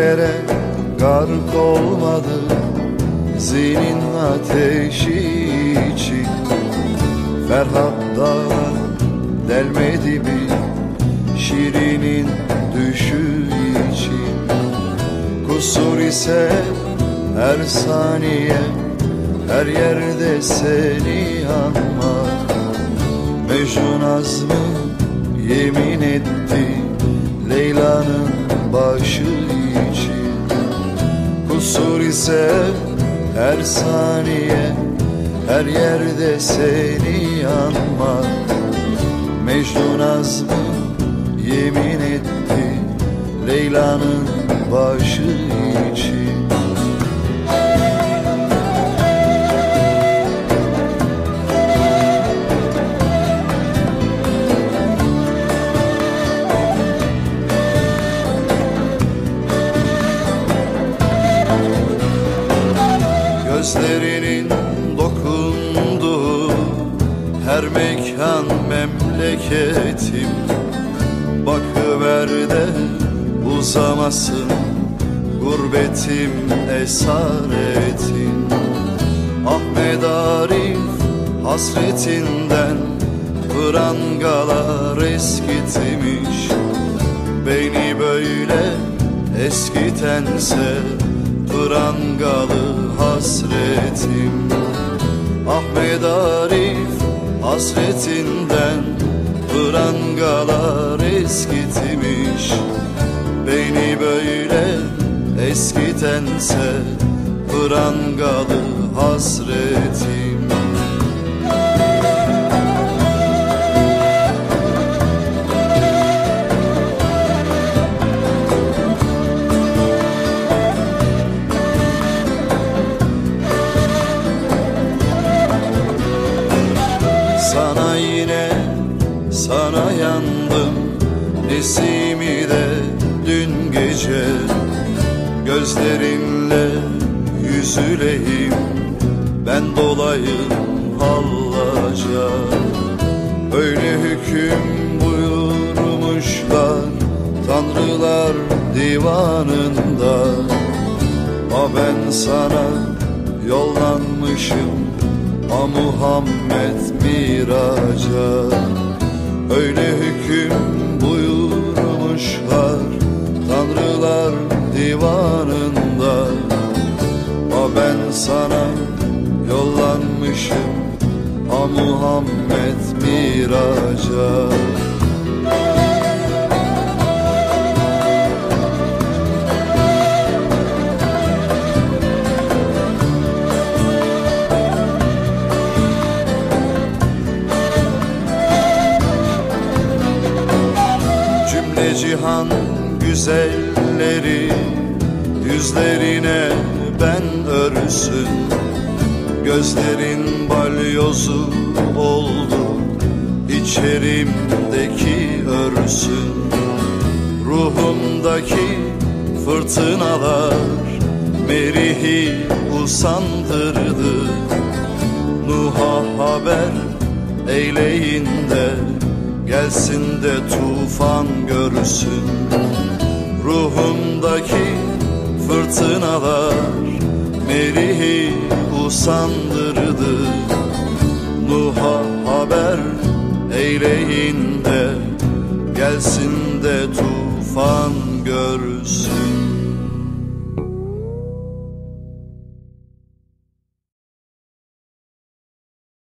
Gölgelere gark olmadı Zinin ateşi için. Ferhat dağlar delmedi mi Şirinin düşü için? Kusur ise her saniye Her yerde seni anmak. Mecnun azmı yemin etti İse her saniye Her yerde seni anmak Mecnun azmı yemin etti Leyla'nın başı için Gözlerinin dokunduğu her mekan memleketim. Bakıver de uzamasın gurbetim esaretin Ahmet Arif hasretinden prangalar eskitmiş. Beni böyle eskitense prangalı hasretim. Ahmet Arif hasretinden prangalar eskitmiş. Beni böyle eskitense prangalı hasretim yandım Nesimi de dün gece Gözlerinle yüzüleyim. Ben dolayım hallaca. Öyle hüküm buyurmuşlar Tanrılar divanında. Ama ben sana yollanmışım A Muhammed miraca yollanmışım. A Muhammed miraca. Cihan güzelleri Yüzlerine ben örsün Gözlerin balyozu oldu İçerimdeki örsün Ruhumdaki fırtınalar Merihi usandırdı. Nuh'a haber eyleyin de Gelsin de tufan görsün. Ruhumdaki fırtınalar Merihi usandırdı Nuh'a haber eyleyin de Gelsin de tufan görsün.